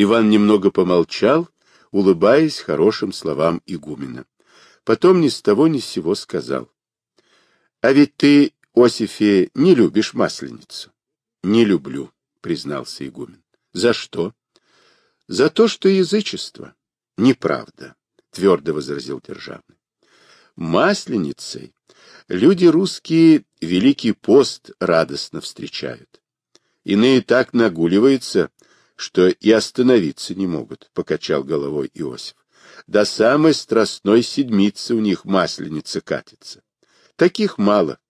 Иван немного помолчал, улыбаясь хорошим словам игумена. Потом ни с того ни с сего сказал. — А ведь ты, Осифе, не любишь масленицу? — Не люблю, — признался игумен. — За что? — За то, что язычество. — Неправда, — твердо возразил державный. Масленицей люди русские Великий пост радостно встречают. Иные так нагуливаются, что и остановиться не могут, — покачал головой Иосиф. До самой страстной седмицы у них масленица катится. Таких мало.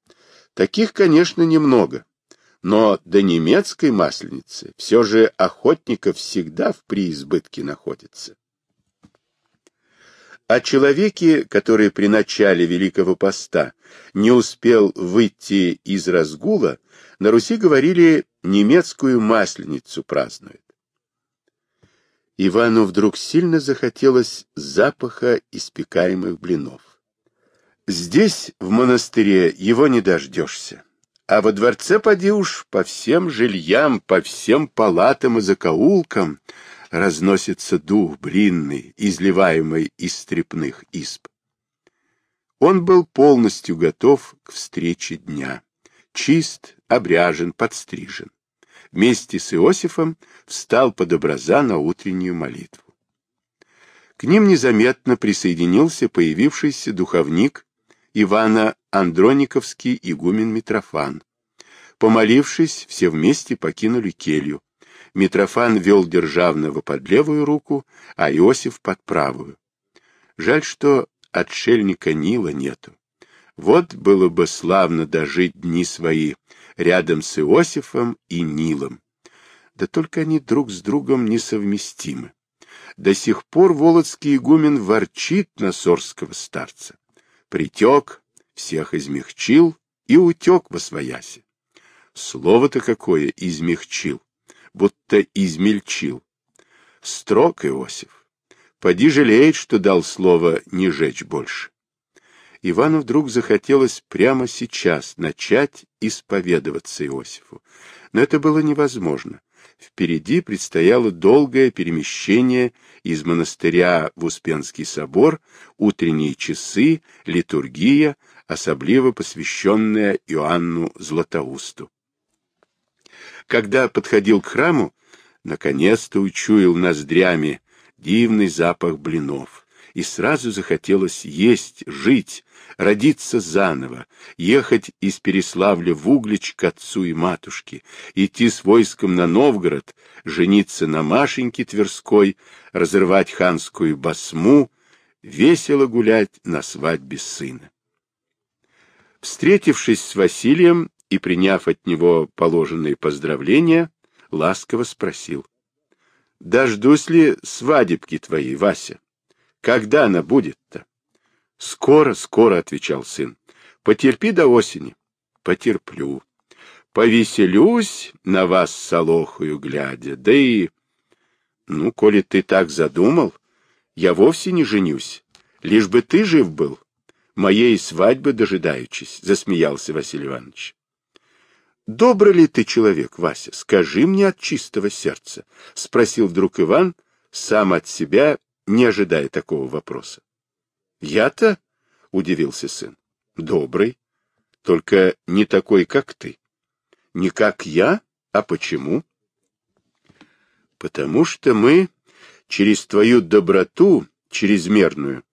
Таких, конечно, немного. Но до немецкой масленицы все же охотников всегда в преизбытке находится. О человеке, который при начале Великого Поста не успел выйти из разгула, на Руси говорили «немецкую масленицу празднует». Ивану вдруг сильно захотелось запаха испекаемых блинов. Здесь, в монастыре, его не дождешься. А во дворце поди уж по всем жильям, по всем палатам и закоулкам разносится дух блинный, изливаемый из стрепных исп. Он был полностью готов к встрече дня. Чист, обряжен, подстрижен вместе с Иосифом встал под образа на утреннюю молитву. К ним незаметно присоединился появившийся духовник Ивана Андрониковский игумен Митрофан. Помолившись, все вместе покинули келью. Митрофан вел державного под левую руку, а Иосиф под правую. Жаль, что отшельника Нила нету. Вот было бы славно дожить дни свои рядом с Иосифом и Нилом. Да только они друг с другом несовместимы. До сих пор володский игумен ворчит на сорского старца. Притек, всех измягчил и утек во свояси. Слово-то какое измягчил, будто измельчил. Строг Иосиф. Поди жалеет, что дал слово не жечь больше. Ивану вдруг захотелось прямо сейчас начать исповедоваться Иосифу. Но это было невозможно. Впереди предстояло долгое перемещение из монастыря в Успенский собор, утренние часы, литургия, особливо посвященная Иоанну Златоусту. Когда подходил к храму, наконец-то учуял ноздрями дивный запах блинов и сразу захотелось есть, жить, родиться заново, ехать из Переславля в Углич к отцу и матушке, идти с войском на Новгород, жениться на Машеньке Тверской, разрывать ханскую басму, весело гулять на свадьбе сына. Встретившись с Василием и приняв от него положенные поздравления, ласково спросил. — Дождусь ли свадебки твоей, Вася? Когда она будет-то? — Скоро, скоро, — отвечал сын. — Потерпи до осени. — Потерплю. Повеселюсь на вас с Солохою глядя, да и... Ну, коли ты так задумал, я вовсе не женюсь, лишь бы ты жив был, моей свадьбы дожидаючись, — засмеялся Василий Иванович. — Добрый ли ты человек, Вася? Скажи мне от чистого сердца, — спросил вдруг Иван, сам от себя не ожидая такого вопроса. «Я-то?» — удивился сын. «Добрый, только не такой, как ты». «Не как я? А почему?» «Потому что мы через твою доброту чрезмерную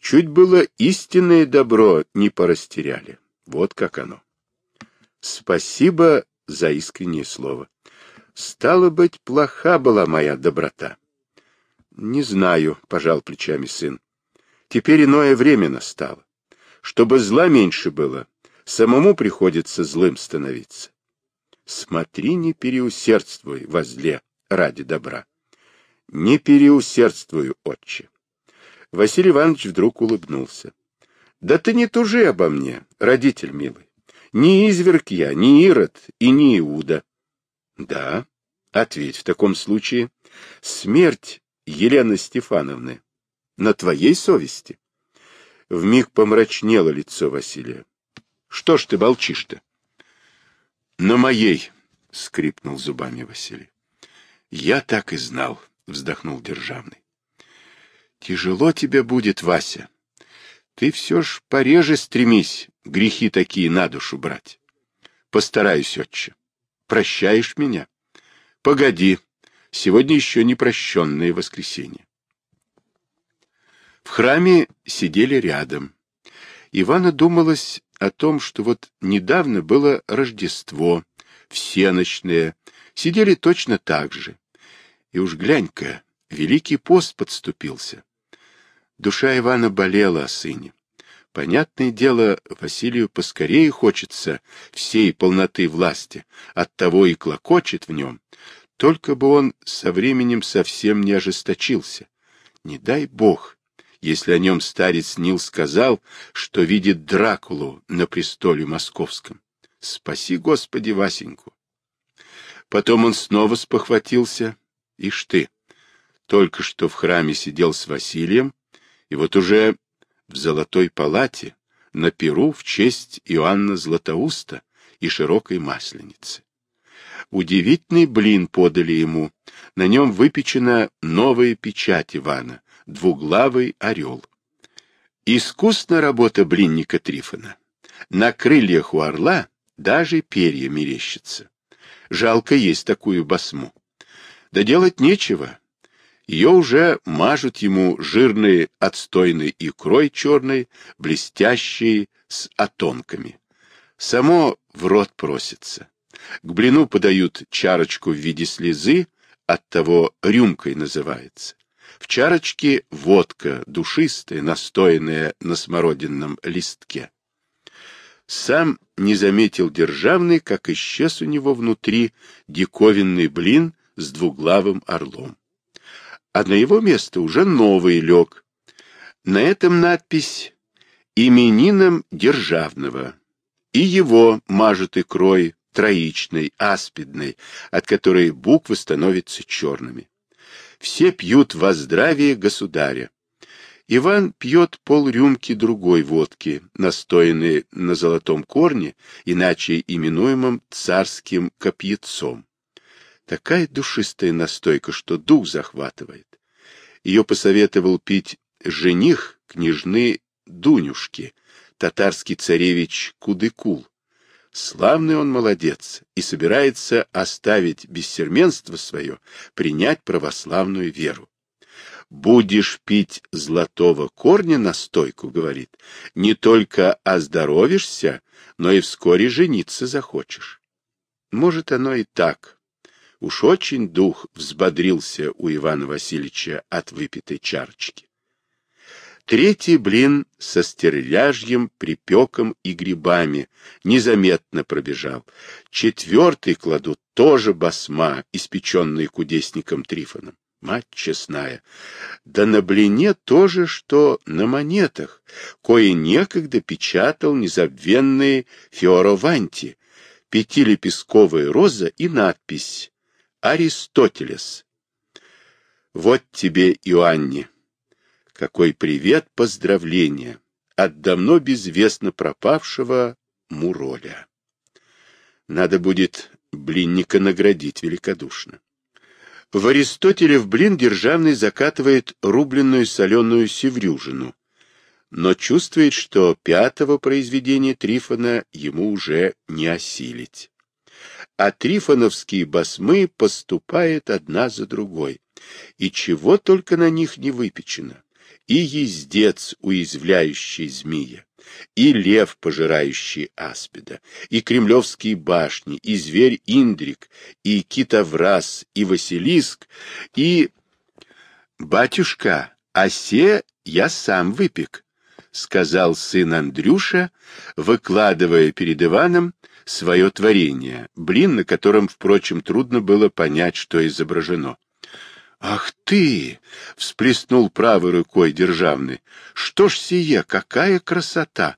чуть было истинное добро не порастеряли. Вот как оно». «Спасибо за искреннее слово. Стало быть, плоха была моя доброта». Не знаю, пожал плечами сын. Теперь иное время настало. Чтобы зла меньше было, самому приходится злым становиться. Смотри, не переусердствуй во зле ради добра. Не переусердствую, отче. Василий Иванович вдруг улыбнулся. Да ты не тужи обо мне, родитель милый. Не изверг я, не Ирод и не Иуда. Да, ответь в таком случае. Смерть Елены Стефановны, на твоей совести? Вмиг помрачнело лицо Василия. Что ж ты молчишь-то? На моей, скрипнул зубами Василий. Я так и знал. вздохнул Державный. Тяжело тебе будет, Вася. Ты все ж пореже стремись грехи такие на душу брать. Постараюсь, отче. Прощаешь меня? Погоди, сегодня еще не прощенное воскресенье. В храме сидели рядом. Ивана думалось о том, что вот недавно было Рождество, всеночное, сидели точно так же. И уж глянь-ка, Великий пост подступился. Душа Ивана болела о сыне. Понятное дело, Василию поскорее хочется всей полноты власти, оттого и клокочет в нем. Только бы он со временем совсем не ожесточился. Не дай бог, если о нем старец Нил сказал, что видит Дракулу на престоле московском. Спаси, Господи, Васеньку! Потом он снова спохватился. Ишь ты, только что в храме сидел с Василием, и вот уже в Золотой палате на Перу в честь Иоанна Златоуста и Широкой Масленицы. Удивительный блин подали ему. На нем выпечена новая печать Ивана, двуглавый орел. Искусна работа блинника Трифона. На крыльях у орла даже перья мерещатся. Жалко есть такую басму. Да делать нечего. Ее уже мажут ему жирной отстойной икрой черной, блестящей с отонками. Само в рот просится. К блину подают чарочку в виде слезы, оттого рюмкой называется. В чарочке водка, душистая, настоянная на смородинном листке. Сам не заметил державный, как исчез у него внутри диковинный блин с двуглавым орлом. А на его место уже новый лег. На этом надпись «Именинам державного». И его мажут икрой троичной, аспидной, от которой буквы становятся черными. Все пьют во здравие государя. Иван пьет полрюмки другой водки, настоянной на золотом корне, иначе именуемом царским копьецом. Такая душистая настойка, что дух захватывает. Ее посоветовал пить жених княжны Дунюшки, татарский царевич Кудыкул. Славный он молодец и собирается оставить бессерменство свое, принять православную веру. «Будешь пить золотого корня настойку, — говорит, — не только оздоровишься, но и вскоре жениться захочешь». Может, оно и так, Уж очень дух взбодрился у Ивана Васильевича от выпитой чарочки. Третий блин со стерляжьем, припеком и грибами незаметно пробежал. Четвертый кладут тоже басма, испеченный кудесником Трифоном. Мать честная, да на блине тоже, что на монетах, кое некогда печатал незабвенные Фиорованти, пятилепестковая роза и надпись Аристотелес. Вот тебе, Иоанне, какой привет, поздравления от давно безвестно пропавшего Муроля. Надо будет блинника наградить великодушно. В Аристотеле в блин державный закатывает рубленную соленую севрюжину, но чувствует, что пятого произведения Трифона ему уже не осилить а трифоновские басмы поступают одна за другой. И чего только на них не выпечено. И ездец, уязвляющий змея, и лев, пожирающий аспида, и кремлевские башни, и зверь Индрик, и китовраз, и Василиск, и... «Батюшка, осе я сам выпек», — сказал сын Андрюша, выкладывая перед Иваном свое творение, блин, на котором, впрочем, трудно было понять, что изображено. «Ах ты!» — всплеснул правой рукой державный. «Что ж сие, какая красота!»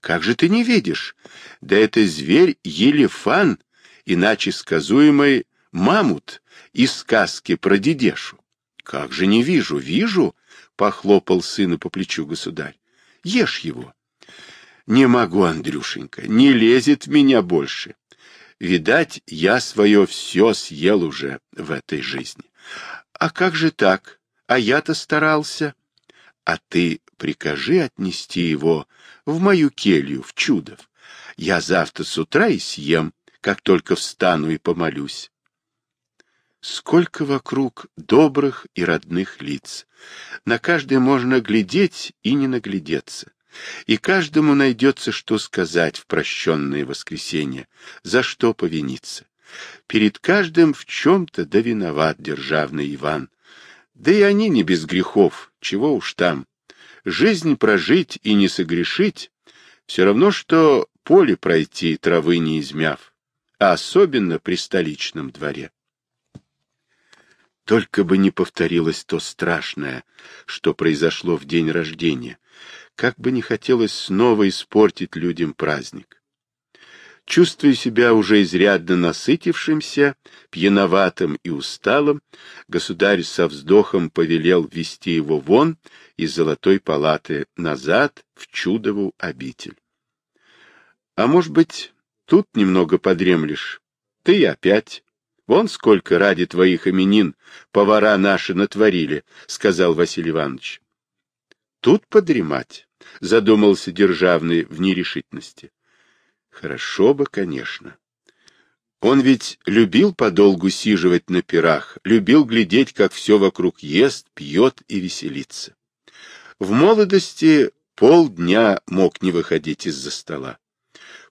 «Как же ты не видишь? Да это зверь Елефан, иначе сказуемый мамут из сказки про дедешу». «Как же не вижу? Вижу!» — похлопал сына по плечу государь. «Ешь его!» Не могу, Андрюшенька, не лезет в меня больше. Видать, я свое все съел уже в этой жизни. А как же так? А я-то старался. А ты прикажи отнести его в мою келью, в Чудов. Я завтра с утра и съем, как только встану и помолюсь. Сколько вокруг добрых и родных лиц. На каждое можно глядеть и не наглядеться. И каждому найдется, что сказать в прощенное воскресенье, за что повиниться. Перед каждым в чем-то да виноват державный Иван. Да и они не без грехов, чего уж там. Жизнь прожить и не согрешить — все равно, что поле пройти, травы не измяв, а особенно при столичном дворе. Только бы не повторилось то страшное, что произошло в день рождения, как бы не хотелось снова испортить людям праздник. Чувствуя себя уже изрядно насытившимся, пьяноватым и усталым, государь со вздохом повелел вести его вон из золотой палаты назад в чудову обитель. А может быть, тут немного подремлешь? Ты опять. Вон сколько ради твоих именин повара наши натворили, — сказал Василий Иванович. Тут подремать, — задумался Державный в нерешительности. Хорошо бы, конечно. Он ведь любил подолгу сиживать на пирах, любил глядеть, как все вокруг ест, пьет и веселится. В молодости полдня мог не выходить из-за стола.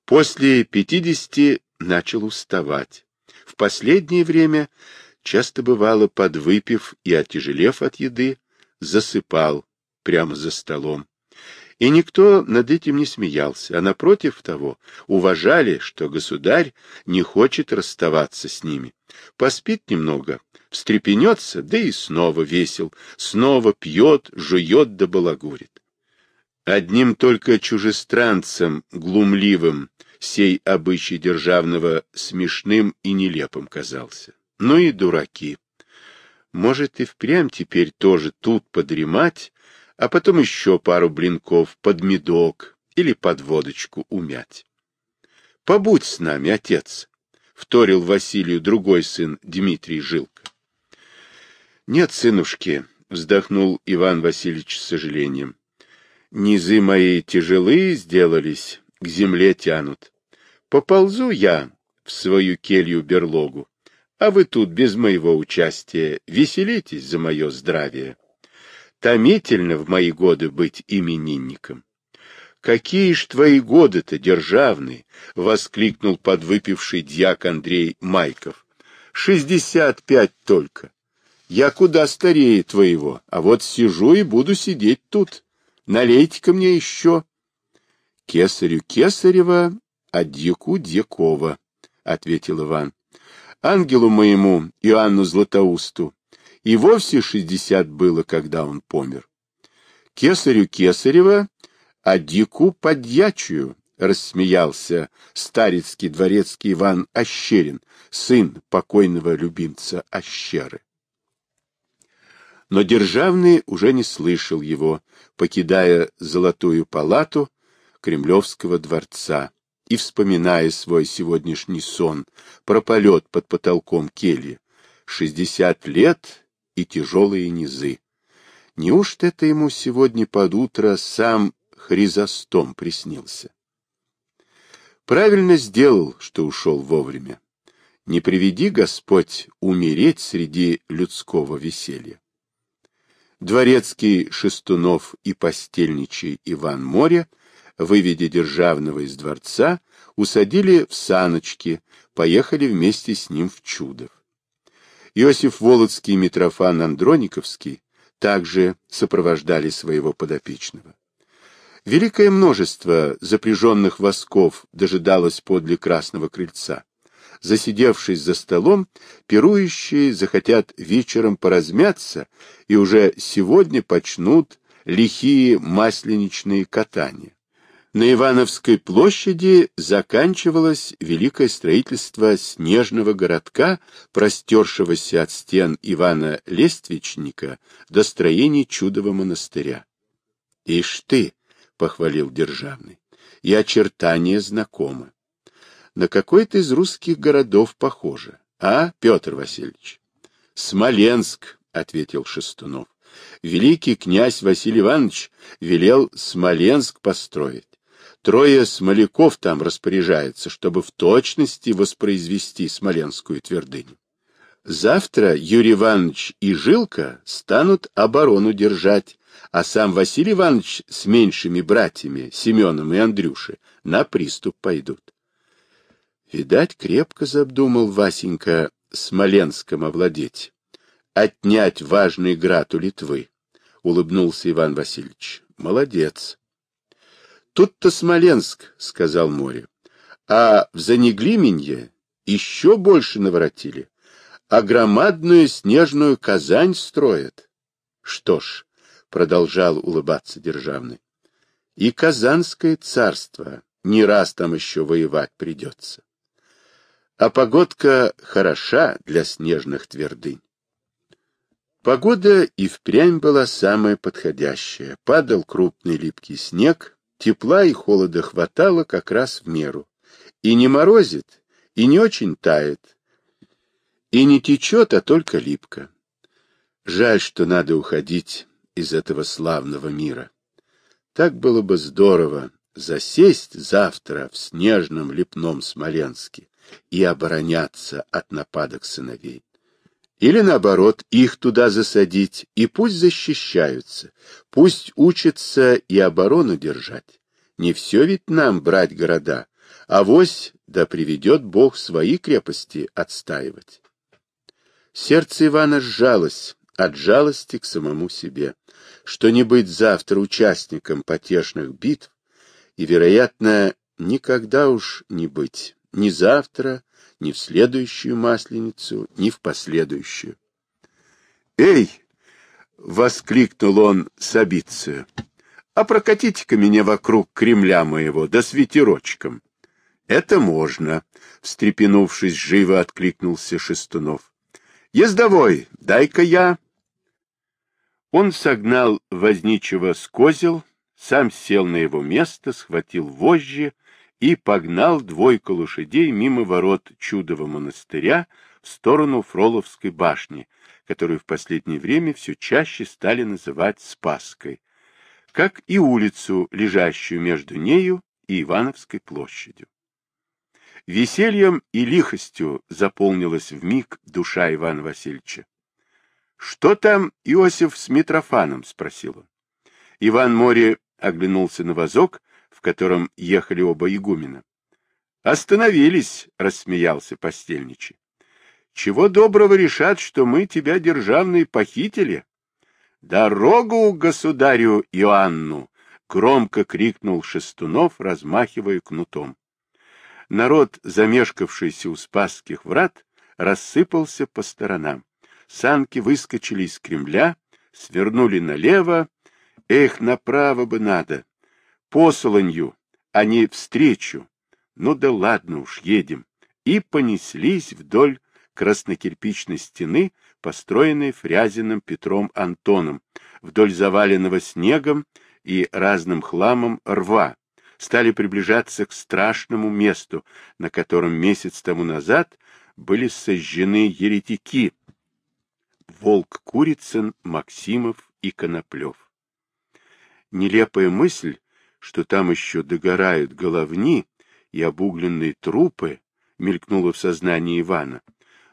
После пятидесяти начал уставать. В последнее время часто бывало, подвыпив и отяжелев от еды, засыпал прямо за столом. И никто над этим не смеялся, а напротив того уважали, что государь не хочет расставаться с ними. Поспит немного, встрепенется, да и снова весел, снова пьет, жует да балагурит. Одним только чужестранцем, глумливым, сей обычай державного смешным и нелепым казался. Ну и дураки. Может, и впрямь теперь тоже тут подремать, а потом еще пару блинков под медок или под водочку умять. — Побудь с нами, отец, — вторил Василию другой сын Дмитрий Жилка. — Нет, сынушки, — вздохнул Иван Васильевич с сожалением. — Низы мои тяжелые сделались, к земле тянут. Поползу я в свою келью-берлогу, а вы тут без моего участия веселитесь за мое здравие. Томительно в мои годы быть именинником. «Какие ж твои годы-то, державные!» — воскликнул подвыпивший дьяк Андрей Майков. «Шестьдесят пять только. Я куда старее твоего, а вот сижу и буду сидеть тут. Налейте-ка мне еще». «Кесарю Кесарева, а дьяку Дьякова», — ответил Иван. «Ангелу моему, Иоанну Златоусту, и вовсе шестьдесят было, когда он помер. Кесарю Кесарева, а дику подьячую, рассмеялся старецкий дворецкий Иван Ощерин, сын покойного любимца Ощеры. Но Державный уже не слышал его, покидая золотую палату Кремлевского дворца и вспоминая свой сегодняшний сон про полет под потолком кельи. Шестьдесят лет и тяжелые низы. Неужто это ему сегодня под утро сам Хризостом приснился? Правильно сделал, что ушел вовремя. Не приведи, Господь, умереть среди людского веселья. Дворецкий Шестунов и постельничий Иван Моря, выведя Державного из дворца, усадили в саночки, поехали вместе с ним в Чудов. Иосиф Володский и Митрофан Андрониковский также сопровождали своего подопечного. Великое множество запряженных восков дожидалось подле Красного Крыльца. Засидевшись за столом, пирующие захотят вечером поразмяться и уже сегодня почнут лихие масленичные катания. На Ивановской площади заканчивалось великое строительство снежного городка, простершегося от стен Ивана Лествичника до строений чудового монастыря. — Ишь ты! — похвалил Державный. — И очертания знакомы. На какой-то из русских городов похоже. А, Петр Васильевич? Смоленск, — ответил Шестунов. Великий князь Василий Иванович велел Смоленск построить. Трое смоляков там распоряжаются, чтобы в точности воспроизвести Смоленскую твердыню. Завтра Юрий Иванович и Жилка станут оборону держать, а сам Василий Иванович с меньшими братьями, Семеном и Андрюшей, на приступ пойдут. Видать, крепко задумал Васенька Смоленском овладеть, отнять важный град у Литвы, — улыбнулся Иван Васильевич. — Молодец. — Тут-то Смоленск, — сказал море, — а в Занеглименье еще больше наворотили, а громадную снежную Казань строят. Что ж, — продолжал улыбаться Державный, — и Казанское царство не раз там еще воевать придется. А погодка хороша для снежных твердынь. Погода и впрямь была самая подходящая. Падал крупный липкий снег, тепла и холода хватало как раз в меру. И не морозит, и не очень тает, и не течет, а только липко. Жаль, что надо уходить из этого славного мира. Так было бы здорово засесть завтра в снежном лепном Смоленске и обороняться от нападок сыновей. Или, наоборот, их туда засадить, и пусть защищаются, пусть учатся и оборону держать. Не все ведь нам брать города, а вось да приведет Бог свои крепости отстаивать. Сердце Ивана сжалось от жалости к самому себе, что не быть завтра участником потешных битв, и, вероятно, никогда уж не быть, ни завтра, ни в следующую масленицу, ни в последующую. «Эй!» — воскликнул он с обидцею. «А прокатите-ка меня вокруг Кремля моего, да с ветерочком». «Это можно», — встрепенувшись, живо откликнулся Шестунов. «Ездовой, дай-ка я...» Он согнал возничего с козел, сам сел на его место, схватил вожжи и погнал двойку лошадей мимо ворот чудового монастыря в сторону Фроловской башни, которую в последнее время все чаще стали называть Спасской, как и улицу, лежащую между нею и Ивановской площадью. Весельем и лихостью заполнилась в миг душа Ивана Васильевича. — Что там Иосиф с Митрофаном? — спросил он. Иван Море оглянулся на вазок, в котором ехали оба игумена. «Остановились!» — рассмеялся постельничий. «Чего доброго решат, что мы тебя, державные, похитили?» «Дорогу государю Иоанну!» — громко крикнул Шестунов, размахивая кнутом. Народ, замешкавшийся у Спасских врат, рассыпался по сторонам. Санки выскочили из Кремля, свернули налево. Эх, направо бы надо! Посолонью, а не встречу. Ну да ладно уж, едем. И понеслись вдоль краснокирпичной стены, построенной Фрязиным Петром Антоном, вдоль заваленного снегом и разным хламом рва, стали приближаться к страшному месту, на котором месяц тому назад были сожжены еретики Волк Курицын, Максимов и Коноплев. Нелепая мысль что там еще догорают головни и обугленные трупы, мелькнуло в сознании Ивана.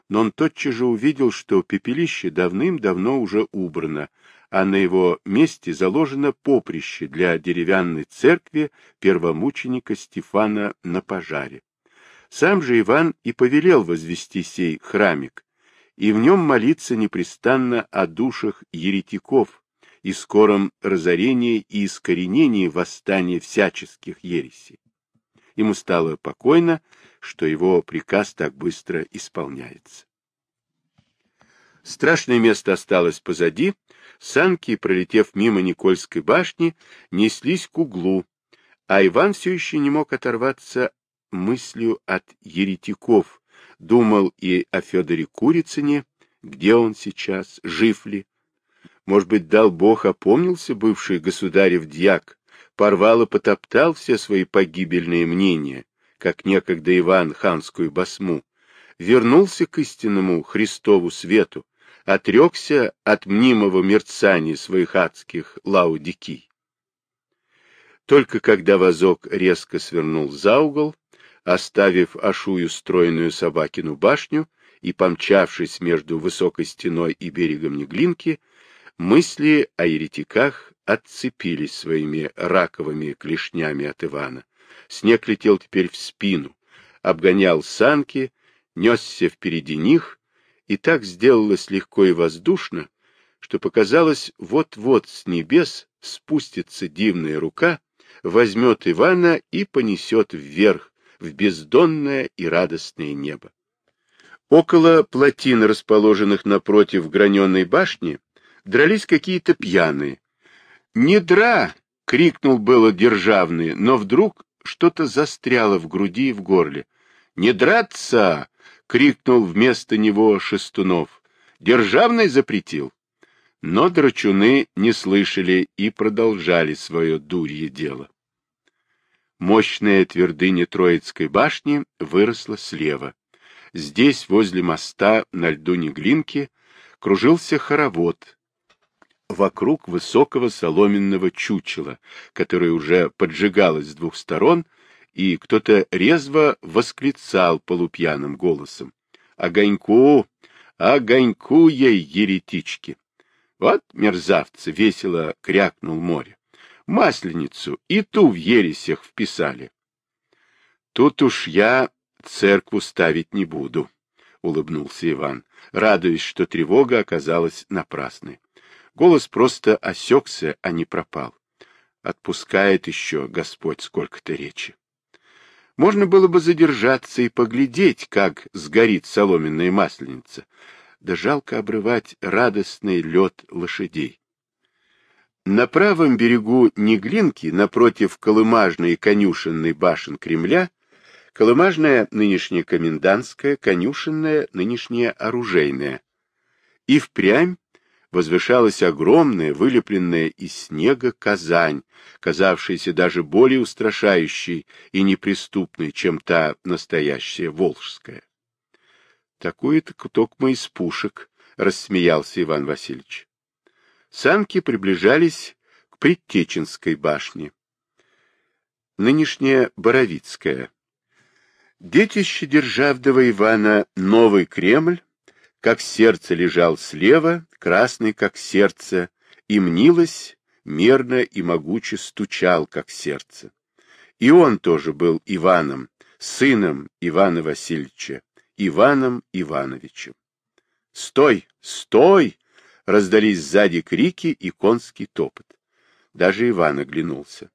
Но он тотчас же увидел, что пепелище давным-давно уже убрано, а на его месте заложено поприще для деревянной церкви первомученика Стефана на пожаре. Сам же Иван и повелел возвести сей храмик, и в нем молиться непрестанно о душах еретиков, и скором разорении и искоренении восстания всяческих ересей. Ему стало покойно, что его приказ так быстро исполняется. Страшное место осталось позади, санки, пролетев мимо Никольской башни, неслись к углу, а Иван все еще не мог оторваться мыслью от еретиков, думал и о Федоре Курицыне, где он сейчас, жив ли, может быть, дал Бог, опомнился бывший государев дьяк, порвал и потоптал все свои погибельные мнения, как некогда Иван ханскую басму, вернулся к истинному Христову свету, отрекся от мнимого мерцания своих адских лаудикий. Только когда возок резко свернул за угол, оставив Ашую стройную собакину башню и помчавшись между высокой стеной и берегом Неглинки, мысли о еретиках отцепились своими раковыми клешнями от Ивана. Снег летел теперь в спину, обгонял санки, несся впереди них, и так сделалось легко и воздушно, что показалось, вот-вот с небес спустится дивная рука, возьмет Ивана и понесет вверх, в бездонное и радостное небо. Около плотин, расположенных напротив граненой башни, дрались какие-то пьяные. «Не дра!» — крикнул было державный, но вдруг что-то застряло в груди и в горле. «Не драться!» — крикнул вместо него Шестунов. «Державный запретил». Но драчуны не слышали и продолжали свое дурье дело. Мощная твердыня Троицкой башни выросла слева. Здесь, возле моста на льду Неглинки, кружился хоровод. Вокруг высокого соломенного чучела, которое уже поджигалось с двух сторон, и кто-то резво восклицал полупьяным голосом. «Огоньку! Огоньку ей, еретички!» Вот мерзавцы! — весело крякнул море масленицу и ту в ересях вписали. Тут уж я церкву ставить не буду, — улыбнулся Иван, радуясь, что тревога оказалась напрасной. Голос просто осекся, а не пропал. Отпускает еще Господь сколько-то речи. Можно было бы задержаться и поглядеть, как сгорит соломенная масленица, да жалко обрывать радостный лед лошадей. На правом берегу Неглинки, напротив Колымажной конюшенной башен Кремля, Колымажная нынешняя комендантская, конюшенная нынешняя оружейная. И впрямь возвышалась огромная, вылепленная из снега Казань, казавшаяся даже более устрашающей и неприступной, чем та настоящая Волжская. Такую-то токмо из пушек, — рассмеялся Иван Васильевич санки приближались к Предтеченской башне. Нынешняя Боровицкая. Детище Державдова Ивана Новый Кремль, как сердце лежал слева, красный, как сердце, и мнилось, мерно и могуче стучал, как сердце. И он тоже был Иваном, сыном Ивана Васильевича, Иваном Ивановичем. «Стой! Стой!» Раздались сзади крики и конский топот. Даже Иван оглянулся.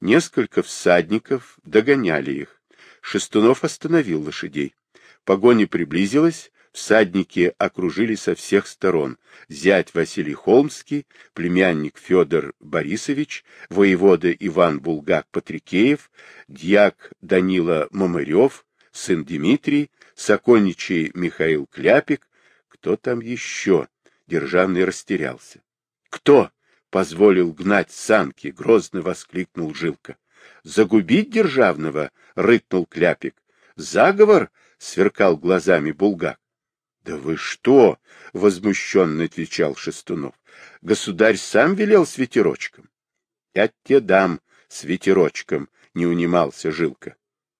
Несколько всадников догоняли их. Шестунов остановил лошадей. Погоня приблизилась, всадники окружили со всех сторон. Зять Василий Холмский, племянник Федор Борисович, воевода Иван Булгак-Патрикеев, дьяк Данила Мамырев, сын Дмитрий, сокольничий Михаил Кляпик, кто там еще? Державный растерялся. «Кто?» — позволил гнать санки, — грозно воскликнул Жилка. «Загубить Державного?» — рыкнул Кляпик. «Заговор?» — сверкал глазами Булгак. «Да вы что?» — возмущенно отвечал Шестунов. «Государь сам велел с ветерочком». «Я тебе дам с ветерочком», — не унимался Жилка.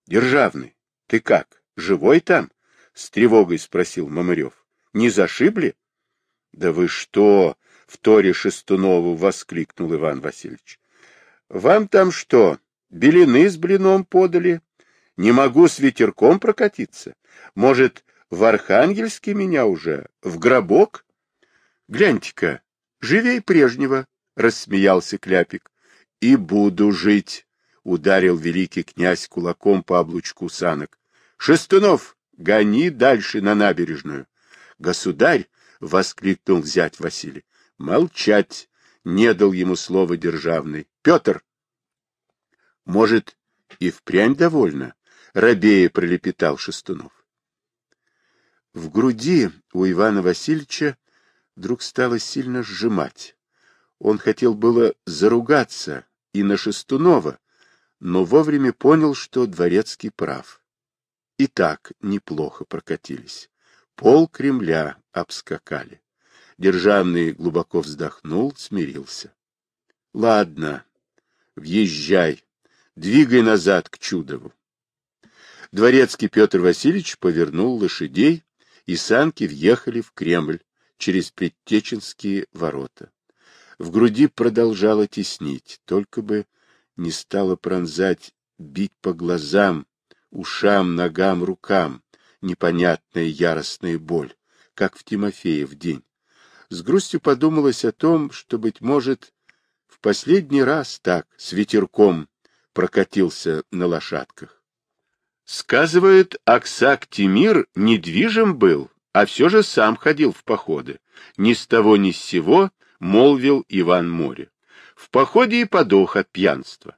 «Державный, ты как, живой там?» — с тревогой спросил Мамырев. «Не зашибли?» Да вы что? — в торе Шестунову воскликнул Иван Васильевич. — Вам там что, белины с блином подали? Не могу с ветерком прокатиться. Может, в Архангельске меня уже, в гробок? Гляньте-ка, живей прежнего, — рассмеялся Кляпик. — И буду жить, — ударил великий князь кулаком по облучку санок. — Шестунов, гони дальше на набережную. Государь — воскликнул зять Василий. — Молчать! — не дал ему слова державный. — Петр! — Может, и впрямь довольно? — рабея пролепетал Шестунов. В груди у Ивана Васильевича вдруг стало сильно сжимать. Он хотел было заругаться и на Шестунова, но вовремя понял, что Дворецкий прав. И так неплохо прокатились. Пол Кремля обскакали. Державный глубоко вздохнул, смирился. — Ладно, въезжай, двигай назад к Чудову. Дворецкий Петр Васильевич повернул лошадей, и санки въехали в Кремль через Предтеченские ворота. В груди продолжало теснить, только бы не стало пронзать, бить по глазам, ушам, ногам, рукам, непонятная яростная боль, как в Тимофеев день. С грустью подумалось о том, что, быть может, в последний раз так, с ветерком, прокатился на лошадках. Сказывает, Аксак Тимир недвижим был, а все же сам ходил в походы. Ни с того ни с сего, молвил Иван Море. В походе и подох от пьянства.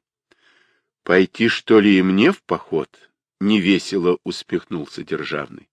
Пойти, что ли, и мне в поход? Невесело успехнулся Державный.